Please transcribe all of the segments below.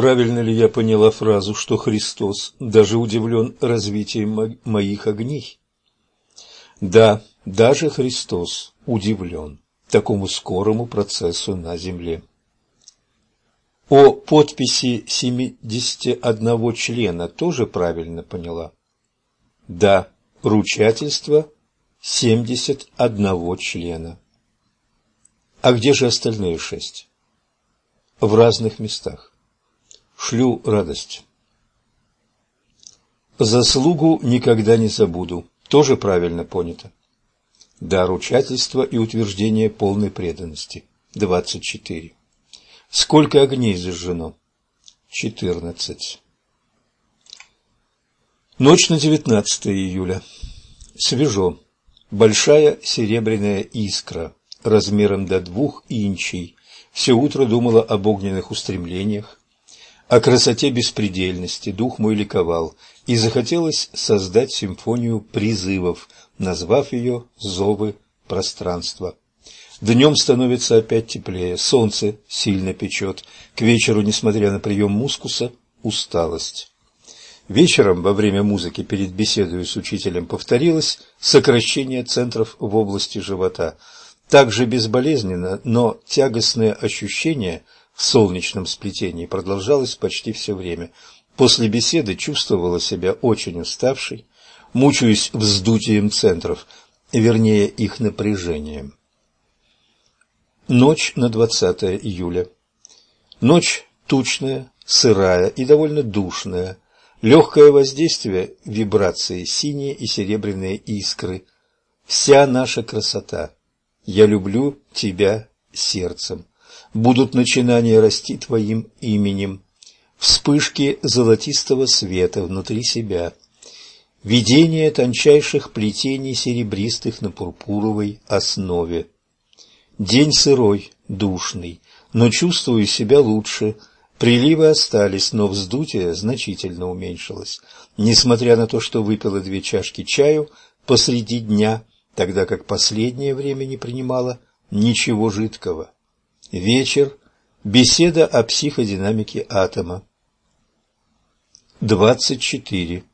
Правильно ли я поняла фразу, что Христос даже удивлен развитием моих огней? Да, даже Христос удивлен такому скорому процессу на земле. О подписи 71 члена тоже правильно поняла? Да, ручательство 71 члена. А где же остальные шесть? В разных местах. Шлю радость. Заслугу никогда не забуду. Тоже правильно понято. Да, ручательство и утверждение полной преданности. 24. Сколько огней зажжено? Четырнадцать. Ночь на 19 июля. Свежо. Большая серебряная искра размером до двух инчей все утро думала об огненных устремлениях, о красоте беспредельности, дух мой ликовал, и захотелось создать симфонию призывов, назвав ее «Зовы пространства». Днем становится опять теплее, солнце сильно печет, к вечеру, несмотря на прием мускуса, усталость. Вечером во время музыки перед беседой с учителем повторилось сокращение центров в области живота. Также безболезненно, но тягостное ощущение в солнечном сплетении продолжалось почти все время. После беседы чувствовала себя очень уставшей, мучаясь вздутием центров, вернее их напряжением. Ночь на 20 июля. Ночь тучная, сырая и довольно душная. Легкое воздействие, вибрации, синие и серебряные искры. Вся наша красота. Я люблю тебя сердцем. Будут начинания расти твоим именем. Вспышки золотистого света внутри себя. Видение тончайших плетений серебристых на пурпуровой основе. День сырой, душный, но чувствую себя лучше. Приливы остались, но вздутие значительно уменьшилось. Несмотря на то, что выпила две чашки чаю посреди дня, тогда как последнее время не принимала ничего жидкого. Вечер. Беседа о психодинамике атома. 24.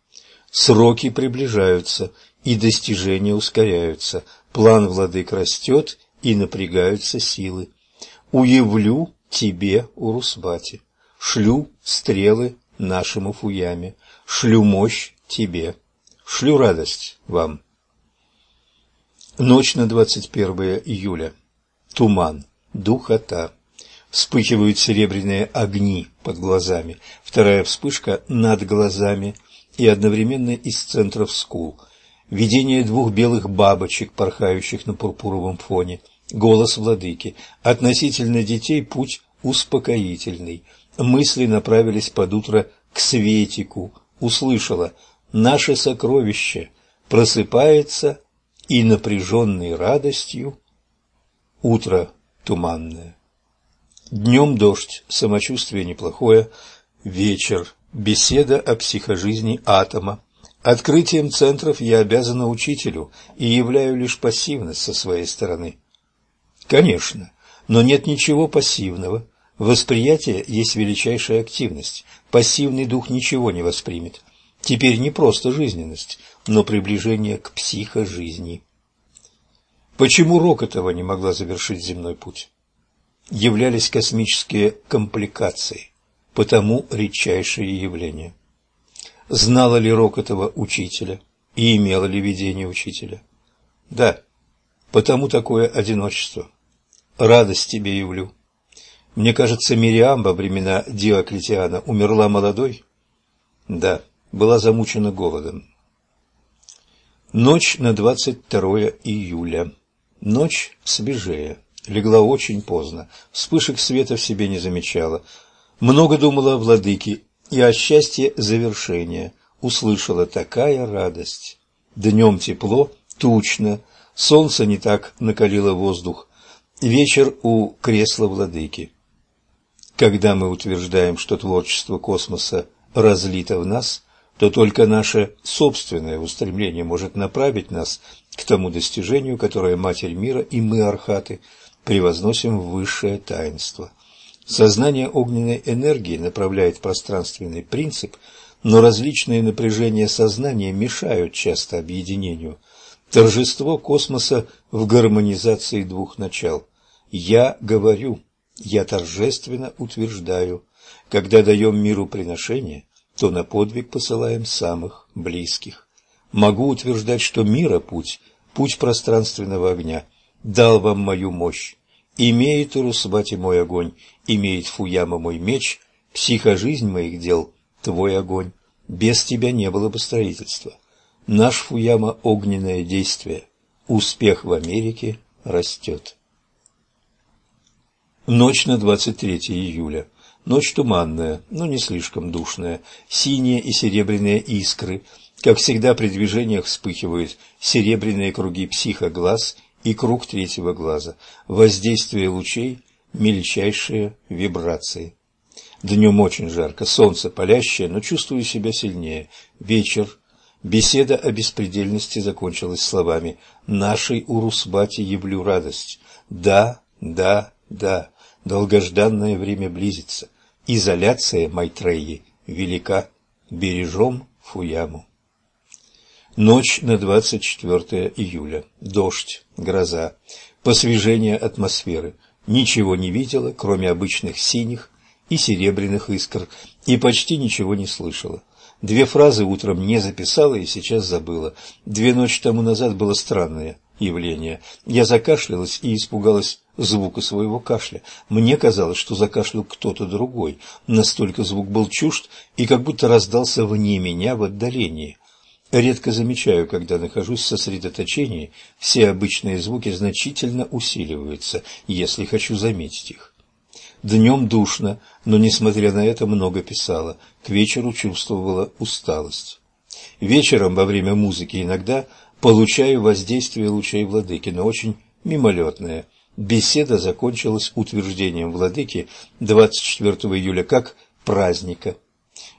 Сроки приближаются, и достижения ускоряются. План владык растет, и напрягаются силы. Уявлю тебе, Урусбати, шлю стрелы нашему Фуяме, шлю мощь тебе, шлю радость вам. Ночь на 21 июля. Туман, духота. Вспыхивают серебряные огни под глазами, вторая вспышка над глазами и одновременно из центров скул. Видение двух белых бабочек, порхающих на пурпуровом фоне – Голос владыки. Относительно детей путь успокоительный. Мысли направились под утро к Светику. Услышала «Наше сокровище просыпается и напряженной радостью». Утро туманное. Днем дождь, самочувствие неплохое. Вечер. Беседа о психожизни атома. Открытием центров я обязана учителю и являю лишь пассивность со своей стороны. Конечно, но нет ничего пассивного. Восприятие есть величайшая активность. Пассивный дух ничего не воспримет. Теперь не просто жизненность, но приближение к психожизни. Почему Рокотова не могла завершить земной путь? Являлись космические компликации, потому редчайшие явления. Знала ли Рокотова учителя и имела ли видение учителя? Да, потому такое одиночество радость тебе явлю. Мне кажется, Мириам во времена Диоклетиана умерла молодой? Да, была замучена голодом. Ночь на 22 июля. Ночь свежее. Легла очень поздно. Вспышек света в себе не замечала. Много думала о владыке и о счастье завершения. Услышала такая радость. Днем тепло, тучно, солнце не так накалило воздух, Вечер у кресла владыки. Когда мы утверждаем, что творчество космоса разлито в нас, то только наше собственное устремление может направить нас к тому достижению, которое Матерь мира и мы, архаты, превозносим в высшее таинство. Сознание огненной энергии направляет пространственный принцип, но различные напряжения сознания мешают часто объединению. Торжество космоса в гармонизации двух начал. Я говорю, я торжественно утверждаю, когда даем миру приношение, то на подвиг посылаем самых близких. Могу утверждать, что мира путь, путь пространственного огня, дал вам мою мощь. Имеет Урусвати мой огонь, имеет Фуяма мой меч, психожизнь моих дел, твой огонь. Без тебя не было бы строительства. Наш Фуяма – огненное действие. Успех в Америке растет. Ночь на 23 июля. Ночь туманная, но не слишком душная. Синие и серебряные искры. Как всегда при движениях вспыхивают серебряные круги психоглаз и круг третьего глаза. Воздействие лучей – мельчайшие вибрации. Днем очень жарко, солнце палящее, но чувствую себя сильнее. Вечер. Беседа о беспредельности закончилась словами «Нашей Урусбате явлю радость». Да, да, да, долгожданное время близится. Изоляция Майтреи велика. Бережем Фуяму. Ночь на 24 июля. Дождь, гроза, посвежение атмосферы. Ничего не видела, кроме обычных синих и серебряных искр, и почти ничего не слышала. Две фразы утром не записала и сейчас забыла. Две ночи тому назад было странное явление. Я закашлялась и испугалась звука своего кашля. Мне казалось, что закашлял кто-то другой. Настолько звук был чужд и как будто раздался вне меня в отдалении. Редко замечаю, когда нахожусь в сосредоточении, все обычные звуки значительно усиливаются, если хочу заметить их. Днем душно, но, несмотря на это, много писала. К вечеру чувствовала усталость. Вечером, во время музыки, иногда получаю воздействие лучей владыки, но очень мимолетное. Беседа закончилась утверждением владыки 24 июля как праздника.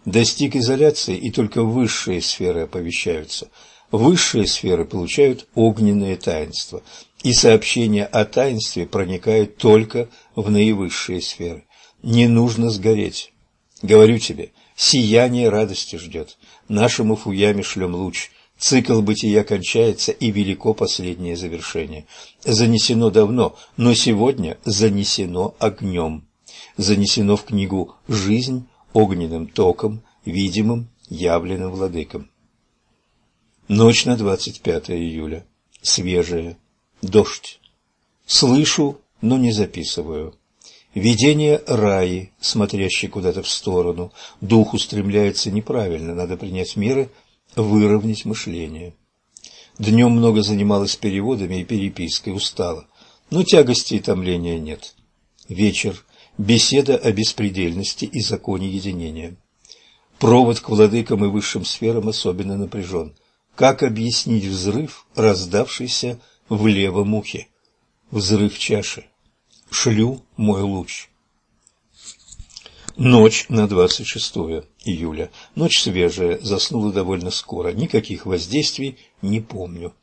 Достиг изоляции, и только высшие сферы оповещаются. Высшие сферы получают огненное таинство, и сообщение о таинстве проникает только в наивысшие сферы. Не нужно сгореть. Говорю тебе, сияние радости ждет. Нашему фуяме шлем луч. Цикл бытия кончается, и велико последнее завершение. Занесено давно, но сегодня занесено огнем. Занесено в книгу «Жизнь» огненным током, видимым, явленным владыком. Ночь на 25 июля. Свежая. Дождь. Слышу, но не записываю. Видение раи, смотрящей куда-то в сторону. Дух устремляется неправильно, надо принять меры – выровнять мышление. Днем много занималась переводами и перепиской, устала, но тягости и томления нет. Вечер. Беседа о беспредельности и законе единения. Провод к владыкам и высшим сферам особенно напряжен. Как объяснить взрыв, раздавшийся в левом ухе? Взрыв чаши. Шлю мой луч. Ночь на 26 июля. Ночь свежая, заснула довольно скоро, никаких воздействий не помню.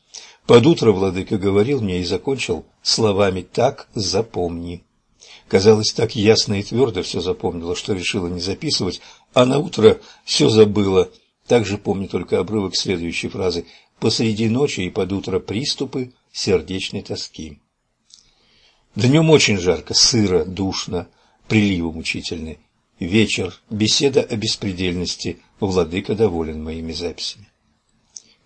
Под утро владыка говорил мне и закончил словами «так запомни». Казалось, так ясно и твердо все запомнила, что решила не записывать, а на утро все забыла. Также помню только обрывок следующей фразы «посреди ночи и под утро приступы сердечной тоски». Днем очень жарко, сыро, душно, приливы мучительные. Вечер. Беседа о беспредельности. Владыка доволен моими записями.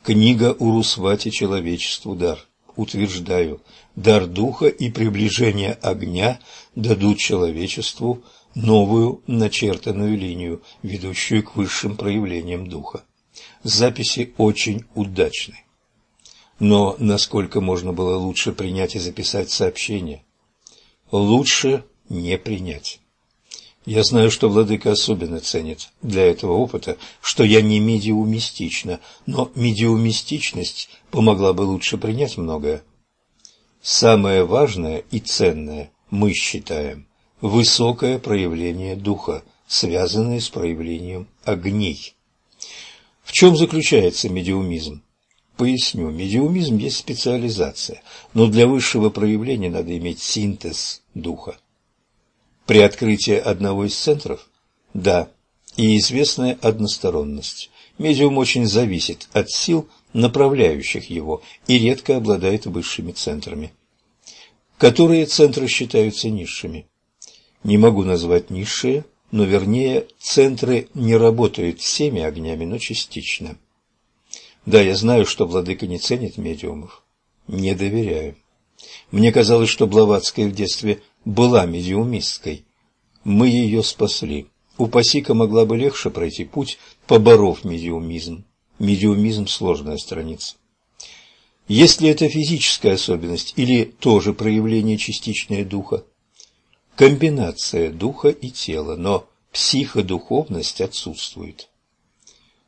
Книга Урусвати человечеству дар. Утверждаю, дар духа и приближение огня дадут человечеству новую начертанную линию, ведущую к высшим проявлениям духа. Записи очень удачны. Но насколько можно было лучше принять и записать сообщение? Лучше не принять. Я знаю, что владыка особенно ценит для этого опыта, что я не медиумистична, но медиумистичность помогла бы лучше принять многое. Самое важное и ценное мы считаем высокое проявление духа, связанное с проявлением огней. В чем заключается медиумизм? Поясню, медиумизм есть специализация, но для высшего проявления надо иметь синтез духа. При открытии одного из центров? Да. И известная односторонность. Медиум очень зависит от сил, направляющих его, и редко обладает высшими центрами. Которые центры считаются низшими? Не могу назвать низшие, но вернее центры не работают всеми огнями, но частично. Да, я знаю, что владыка не ценит медиумов. Не доверяю. Мне казалось, что Блаватская в детстве была медиумисткой. Мы ее спасли. У Пасика могла бы легче пройти путь, поборов медиумизм. Медиумизм – сложная страница. Если это физическая особенность или тоже проявление частичное духа? Комбинация духа и тела, но психодуховность отсутствует.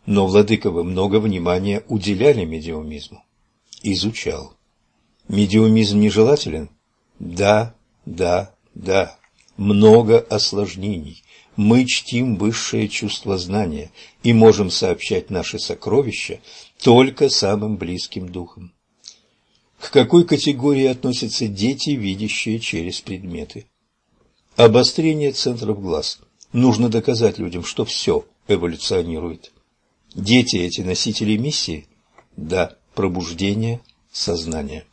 Но владыка вы много внимания уделяли медиумизму. Изучал. Медиумизм нежелателен? Да, да, да. Много осложнений. Мы чтим высшее чувство знания и можем сообщать наши сокровища только самым близким духам. К какой категории относятся дети, видящие через предметы? Обострение центров глаз. Нужно доказать людям, что все эволюционирует. Дети эти носители миссии? Да, пробуждение сознания.